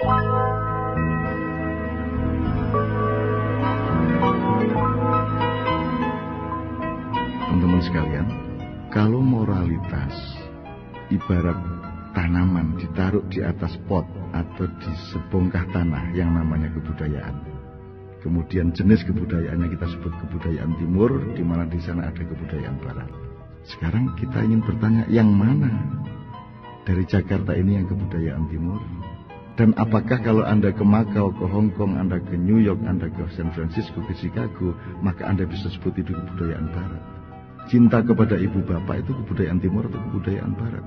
Teman-teman sekalian, kalau moralitas ibarat tanaman ditaruh di atas pot atau di sebongkah tanah yang namanya kebudayaan. Kemudian jenis kebudayaannya kita sebut kebudayaan timur, di mana di sana ada kebudayaan barat. Sekarang kita ingin bertanya, yang mana dari Jakarta ini yang kebudayaan timur? Dan apakah kalau Anda ke Makau, ke Hong Kong, Anda ke New York, Anda ke San Francisco, ke Chicago, maka Anda bisa sebut itu kebudayaan barat? Cinta kepada ibu bapak itu kebudayaan timur atau kebudayaan barat?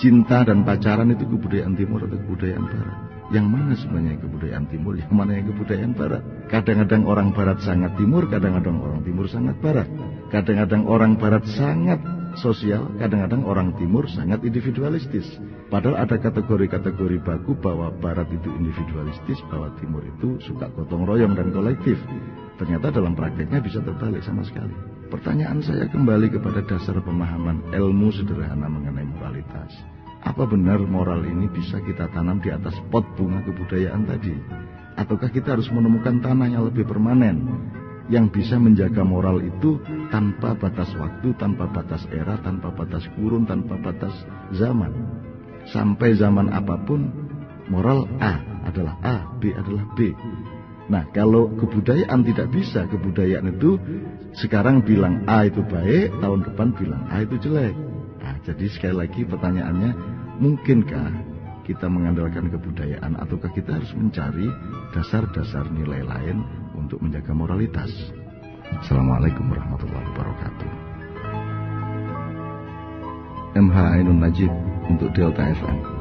cinta dan pacaran itu kebudayaan timur atau kebudayaan barat? Yang mana sebenarnya kebudayaan timur, yang mana yang kebudayaan barat? Kadang-kadang orang barat sangat timur, kadang-kadang orang timur sangat barat. Kadang-kadang orang barat sangat sosial, kadang-kadang orang timur sangat individualistis. Padahal ada kategori-kategori baku bahwa barat itu individualistis, bahwa timur itu suka gotong royong dan kolektif. Ternyata dalam prakteknya bisa terbalik sama sekali. Pertanyaan saya kembali kepada dasar pemahaman ilmu sederhana mengenai moralitas. Apa benar moral ini bisa kita tanam di atas pot bunga kebudayaan tadi? Ataukah kita harus menemukan tanah yang lebih permanen yang bisa menjaga moral itu tanpa batas waktu, tanpa batas era, tanpa batas kurun, tanpa batas zaman. Sampai zaman apa pun, moral A adalah A, B adalah B. Nah, kalau kebudayaan tidak bisa, kebudayaan itu sekarang bilang A itu baik, tahun depan bilang A itu jelek. Nah, jadi sekali lagi pertanyaannya, mungkinkah kita mengandalkan kebudayaan ataukah kita harus mencari dasar-dasar nilai lain untuk menjaga moralitas? Assalamualaikum warahmatullahi wabarakatuh. MH Ainun Najib untuk Delta FM.